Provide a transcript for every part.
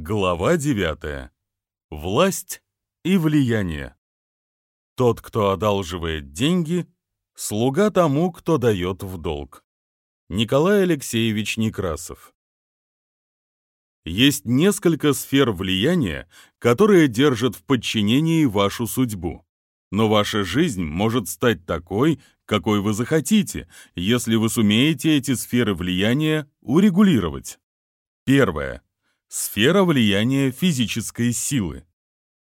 Глава 9. Власть и влияние. Тот, кто одалживает деньги, слуга тому, кто дает в долг. Николай Алексеевич Некрасов. Есть несколько сфер влияния, которые держат в подчинении вашу судьбу. Но ваша жизнь может стать такой, какой вы захотите, если вы сумеете эти сферы влияния урегулировать. Первое Сфера влияния физической силы.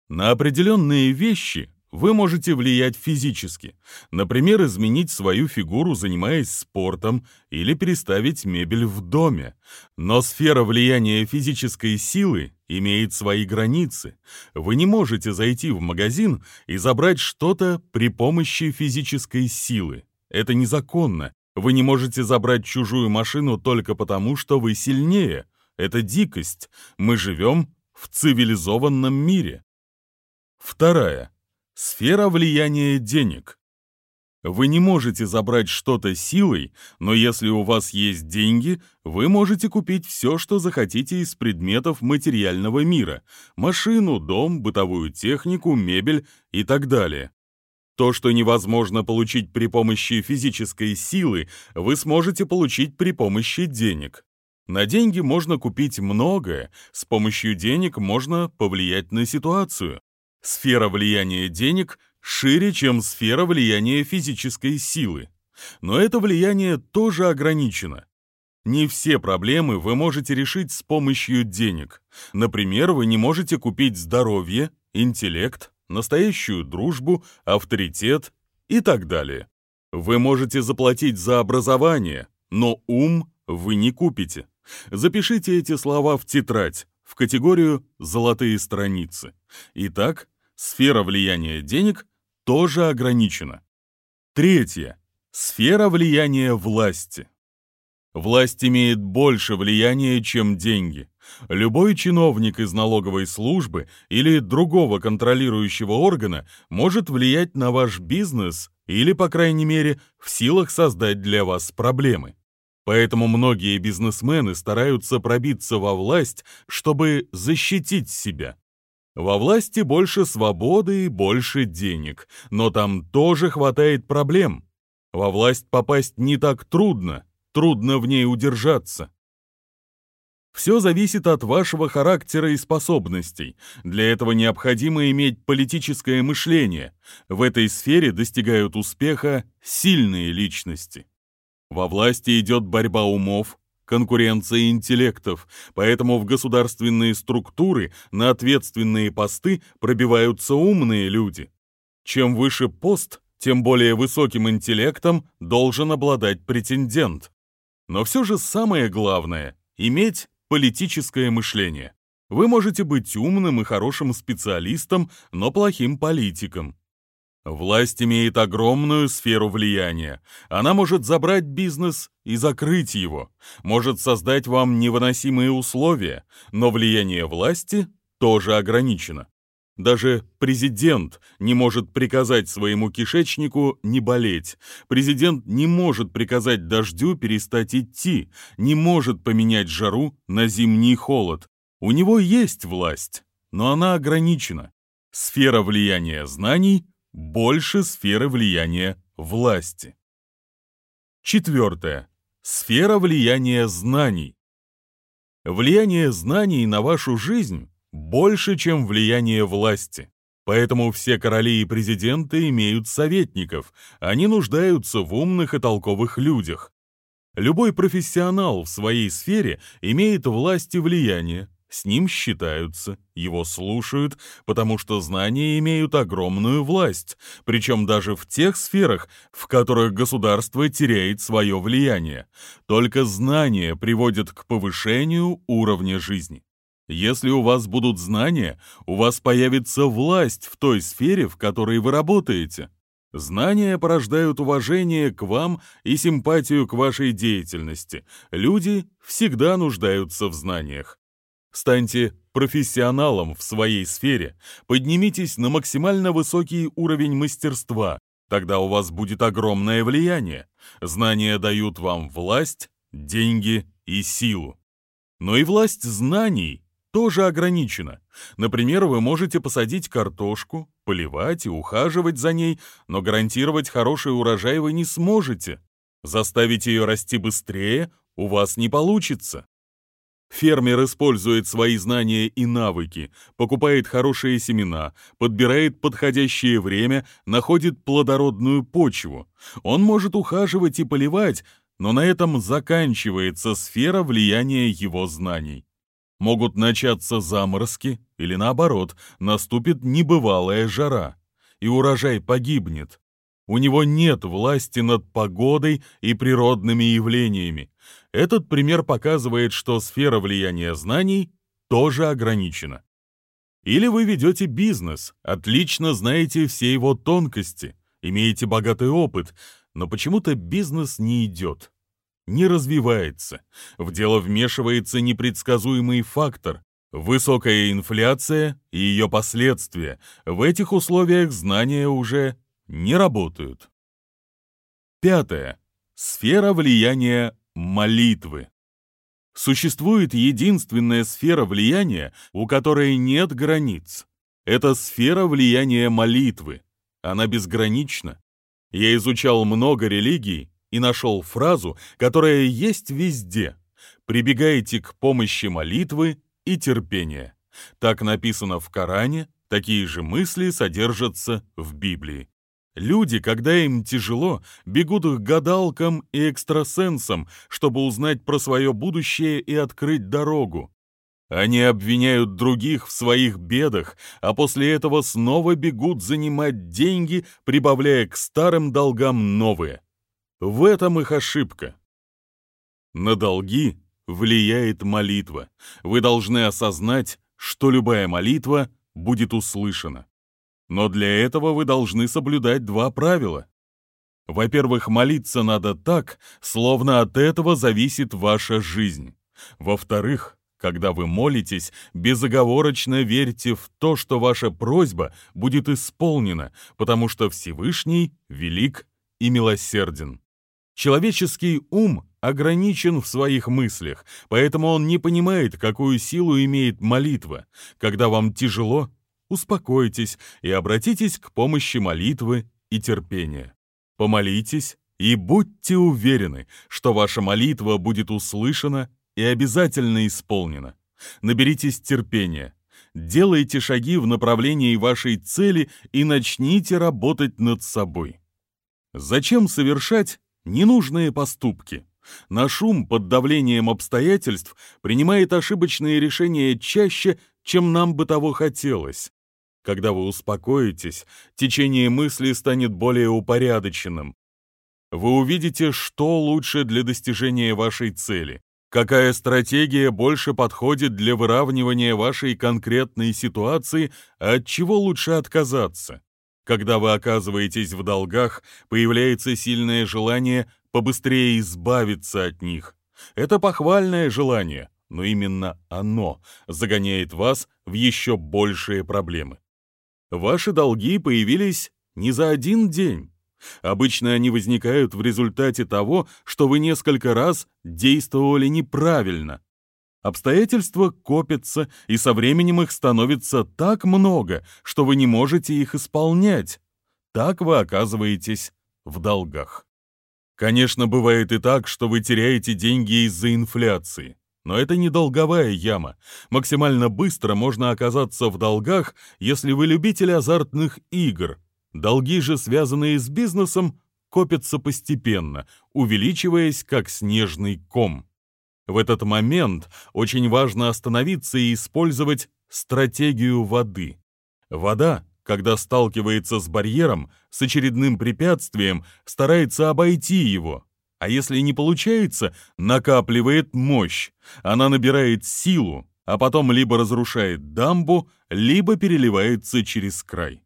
На определенные вещи вы можете влиять физически, например, изменить свою фигуру, занимаясь спортом, или переставить мебель в доме. Но сфера влияния физической силы имеет свои границы. Вы не можете зайти в магазин и забрать что-то при помощи физической силы. Это незаконно. Вы не можете забрать чужую машину только потому, что вы сильнее – это дикость. Мы живем в цивилизованном мире. Вторая. Сфера влияния денег. Вы не можете забрать что-то силой, но если у вас есть деньги, вы можете купить все, что захотите из предметов материального мира – машину, дом, бытовую технику, мебель и так далее. То, что невозможно получить при помощи физической силы, вы сможете получить при помощи денег. На деньги можно купить многое, с помощью денег можно повлиять на ситуацию. Сфера влияния денег шире, чем сфера влияния физической силы. Но это влияние тоже ограничено. Не все проблемы вы можете решить с помощью денег. Например, вы не можете купить здоровье, интеллект, настоящую дружбу, авторитет и так далее. Вы можете заплатить за образование, но ум вы не купите. Запишите эти слова в тетрадь, в категорию «золотые страницы». Итак, сфера влияния денег тоже ограничена. Третье. Сфера влияния власти. Власть имеет больше влияния, чем деньги. Любой чиновник из налоговой службы или другого контролирующего органа может влиять на ваш бизнес или, по крайней мере, в силах создать для вас проблемы. Поэтому многие бизнесмены стараются пробиться во власть, чтобы защитить себя. Во власти больше свободы и больше денег, но там тоже хватает проблем. Во власть попасть не так трудно, трудно в ней удержаться. Все зависит от вашего характера и способностей. Для этого необходимо иметь политическое мышление. В этой сфере достигают успеха сильные личности. Во власти идет борьба умов, конкуренция интеллектов, поэтому в государственные структуры на ответственные посты пробиваются умные люди. Чем выше пост, тем более высоким интеллектом должен обладать претендент. Но все же самое главное – иметь политическое мышление. Вы можете быть умным и хорошим специалистом, но плохим политиком. Власть имеет огромную сферу влияния. Она может забрать бизнес и закрыть его, может создать вам невыносимые условия, но влияние власти тоже ограничено. Даже президент не может приказать своему кишечнику не болеть. Президент не может приказать дождю перестать идти, не может поменять жару на зимний холод. У него есть власть, но она ограничена. Сфера влияния знаний больше сферы влияния власти. Четвертое. Сфера влияния знаний. Влияние знаний на вашу жизнь больше, чем влияние власти. Поэтому все короли и президенты имеют советников, они нуждаются в умных и толковых людях. Любой профессионал в своей сфере имеет власть и влияние, с ним считаются, его слушают, потому что знания имеют огромную власть, причем даже в тех сферах, в которых государство теряет свое влияние. Только знания приводят к повышению уровня жизни. Если у вас будут знания, у вас появится власть в той сфере, в которой вы работаете. Знания порождают уважение к вам и симпатию к вашей деятельности. Люди всегда нуждаются в знаниях. Станьте профессионалом в своей сфере, поднимитесь на максимально высокий уровень мастерства, тогда у вас будет огромное влияние. Знания дают вам власть, деньги и силу. Но и власть знаний тоже ограничено. Например, вы можете посадить картошку, поливать и ухаживать за ней, но гарантировать хороший урожай вы не сможете. Заставить ее расти быстрее у вас не получится. Фермер использует свои знания и навыки, покупает хорошие семена, подбирает подходящее время, находит плодородную почву. Он может ухаживать и поливать, но на этом заканчивается сфера влияния его знаний. Могут начаться заморозки или наоборот, наступит небывалая жара, и урожай погибнет. У него нет власти над погодой и природными явлениями. Этот пример показывает, что сфера влияния знаний тоже ограничена. Или вы ведете бизнес, отлично знаете все его тонкости, имеете богатый опыт, но почему-то бизнес не идет, не развивается. В дело вмешивается непредсказуемый фактор, высокая инфляция и ее последствия. В этих условиях знания уже не работают. Пятое. Сфера влияния молитвы. Существует единственная сфера влияния, у которой нет границ. Это сфера влияния молитвы. Она безгранична. Я изучал много религий и нашел фразу, которая есть везде. «Прибегайте к помощи молитвы и терпения». Так написано в Коране, такие же мысли содержатся в Библии. Люди, когда им тяжело, бегут к гадалкам и экстрасенсам, чтобы узнать про свое будущее и открыть дорогу. Они обвиняют других в своих бедах, а после этого снова бегут занимать деньги, прибавляя к старым долгам новые. В этом их ошибка. На долги влияет молитва. Вы должны осознать, что любая молитва будет услышана. Но для этого вы должны соблюдать два правила. Во-первых, молиться надо так, словно от этого зависит ваша жизнь. Во-вторых, когда вы молитесь, безоговорочно верьте в то, что ваша просьба будет исполнена, потому что Всевышний велик и милосерден. Человеческий ум ограничен в своих мыслях, поэтому он не понимает, какую силу имеет молитва. Когда вам тяжело, успокойтесь и обратитесь к помощи молитвы и терпения. Помолитесь и будьте уверены, что ваша молитва будет услышана и обязательно исполнена. Наберитесь терпения, делайте шаги в направлении вашей цели и начните работать над собой. Зачем совершать ненужные поступки? Наш ум под давлением обстоятельств принимает ошибочные решения чаще, чем нам бы того хотелось. Когда вы успокоитесь, течение мысли станет более упорядоченным. Вы увидите, что лучше для достижения вашей цели, какая стратегия больше подходит для выравнивания вашей конкретной ситуации, а от чего лучше отказаться. Когда вы оказываетесь в долгах, появляется сильное желание побыстрее избавиться от них. Это похвальное желание, но именно оно загоняет вас в еще большие проблемы. Ваши долги появились не за один день. Обычно они возникают в результате того, что вы несколько раз действовали неправильно. Обстоятельства копятся, и со временем их становится так много, что вы не можете их исполнять. Так вы оказываетесь в долгах. Конечно, бывает и так, что вы теряете деньги из-за инфляции. Но это не долговая яма. Максимально быстро можно оказаться в долгах, если вы любитель азартных игр. Долги же, связанные с бизнесом, копятся постепенно, увеличиваясь как снежный ком. В этот момент очень важно остановиться и использовать стратегию воды. Вода, когда сталкивается с барьером, с очередным препятствием, старается обойти его, а если не получается, накапливает мощь. Она набирает силу, а потом либо разрушает дамбу, либо переливается через край.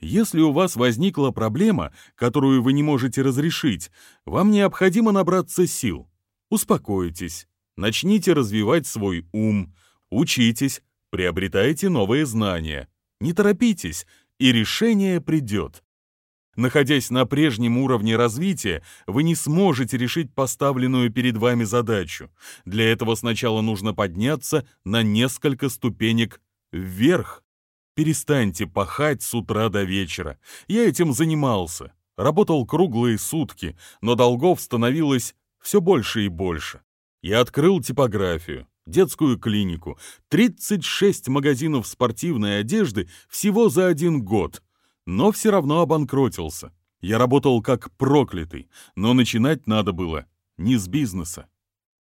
Если у вас возникла проблема, которую вы не можете разрешить, вам необходимо набраться сил. Успокойтесь, начните развивать свой ум, учитесь, приобретайте новые знания. Не торопитесь, и решение придет. Находясь на прежнем уровне развития, вы не сможете решить поставленную перед вами задачу. Для этого сначала нужно подняться на несколько ступенек вверх. Перестаньте пахать с утра до вечера. Я этим занимался. Работал круглые сутки, но долгов становилось все больше и больше. Я открыл типографию, детскую клинику, 36 магазинов спортивной одежды всего за один год — но все равно обанкротился. Я работал как проклятый, но начинать надо было не с бизнеса,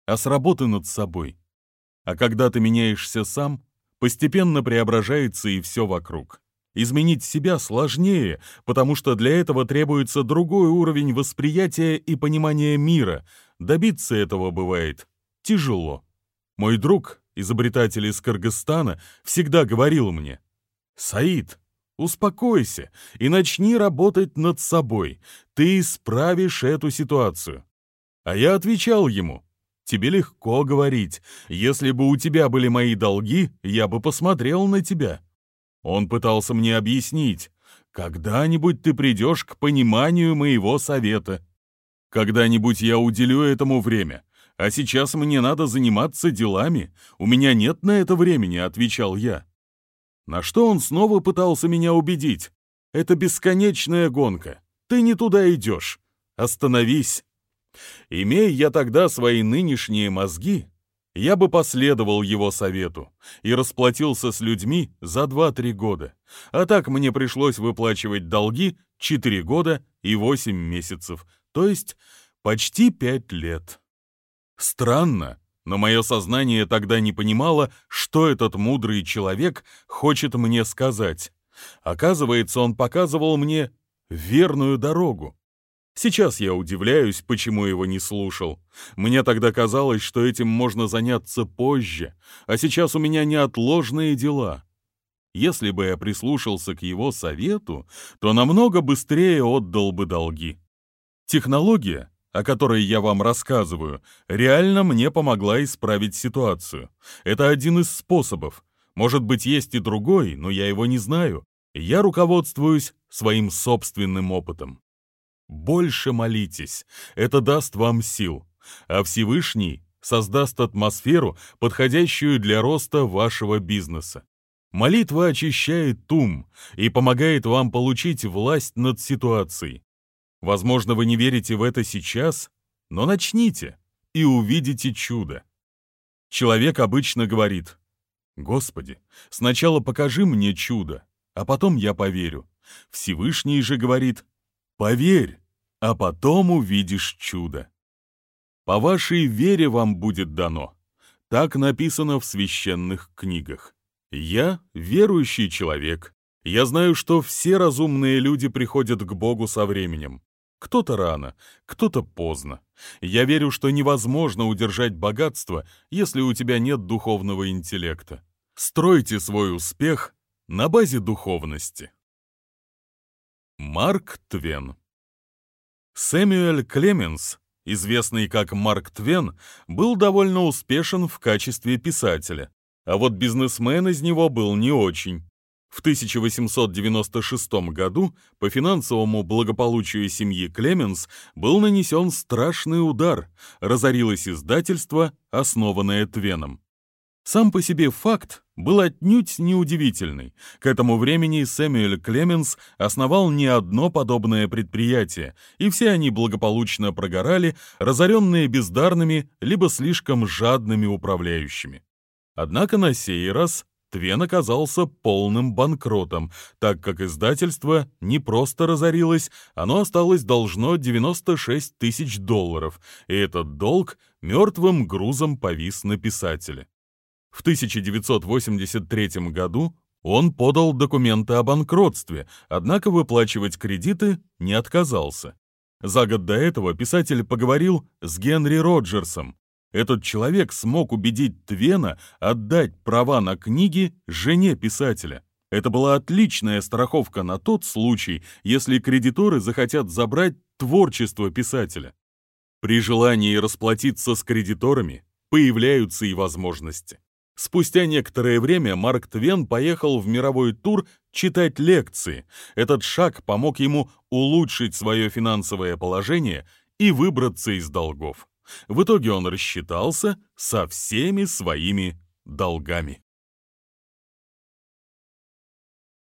а с работы над собой. А когда ты меняешься сам, постепенно преображается и все вокруг. Изменить себя сложнее, потому что для этого требуется другой уровень восприятия и понимания мира. Добиться этого бывает тяжело. Мой друг, изобретатель из Кыргызстана, всегда говорил мне, «Саид, Успокойся и начни работать над собой. Ты исправишь эту ситуацию. А я отвечал ему, тебе легко говорить. Если бы у тебя были мои долги, я бы посмотрел на тебя. Он пытался мне объяснить, когда-нибудь ты придешь к пониманию моего совета. Когда-нибудь я уделю этому время. А сейчас мне надо заниматься делами. У меня нет на это времени, отвечал я. На что он снова пытался меня убедить. Это бесконечная гонка. Ты не туда идешь. Остановись. Имея я тогда свои нынешние мозги, я бы последовал его совету и расплатился с людьми за 2-3 года. А так мне пришлось выплачивать долги 4 года и 8 месяцев, то есть почти 5 лет. Странно, но мое сознание тогда не понимало, что этот мудрый человек хочет мне сказать. Оказывается, он показывал мне верную дорогу. Сейчас я удивляюсь, почему его не слушал. Мне тогда казалось, что этим можно заняться позже, а сейчас у меня неотложные дела. Если бы я прислушался к его совету, то намного быстрее отдал бы долги. Технология о которой я вам рассказываю, реально мне помогла исправить ситуацию. Это один из способов. Может быть, есть и другой, но я его не знаю. Я руководствуюсь своим собственным опытом. Больше молитесь, это даст вам сил, а Всевышний создаст атмосферу, подходящую для роста вашего бизнеса. Молитва очищает ум и помогает вам получить власть над ситуацией. Возможно, вы не верите в это сейчас, но начните и увидите чудо. Человек обычно говорит, «Господи, сначала покажи мне чудо, а потом я поверю». Всевышний же говорит, «Поверь, а потом увидишь чудо». По вашей вере вам будет дано. Так написано в священных книгах. Я верующий человек. Я знаю, что все разумные люди приходят к Богу со временем. Кто-то рано, кто-то поздно. Я верю, что невозможно удержать богатство, если у тебя нет духовного интеллекта. Стройте свой успех на базе духовности. Марк Твен Сэмюэль Клеменс, известный как Марк Твен, был довольно успешен в качестве писателя, а вот бизнесмен из него был не очень. В 1896 году по финансовому благополучию семьи Клеменс был нанесен страшный удар, разорилось издательство, основанное Твеном. Сам по себе факт был отнюдь неудивительный. К этому времени Сэмюэль Клеменс основал не одно подобное предприятие, и все они благополучно прогорали, разоренные бездарными либо слишком жадными управляющими. Однако на сей раз Твен оказался полным банкротом, так как издательство не просто разорилось, оно осталось должно 96 тысяч долларов, и этот долг мертвым грузом повис на писателе. В 1983 году он подал документы о банкротстве, однако выплачивать кредиты не отказался. За год до этого писатель поговорил с Генри Роджерсом, этот человек смог убедить Твена отдать права на книги жене писателя. Это была отличная страховка на тот случай, если кредиторы захотят забрать творчество писателя. При желании расплатиться с кредиторами появляются и возможности. Спустя некоторое время Марк Твен поехал в мировой тур читать лекции. Этот шаг помог ему улучшить свое финансовое положение и выбраться из долгов. В итоге он рассчитался со всеми своими долгами.